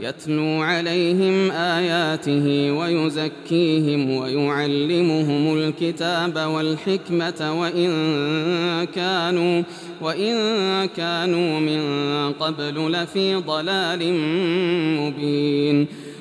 يتلو عليهم آياته ويزكيهم ويعلمهم الكتاب والحكمة وإن كانوا وإن كانوا من قبل لفي ضلال مبين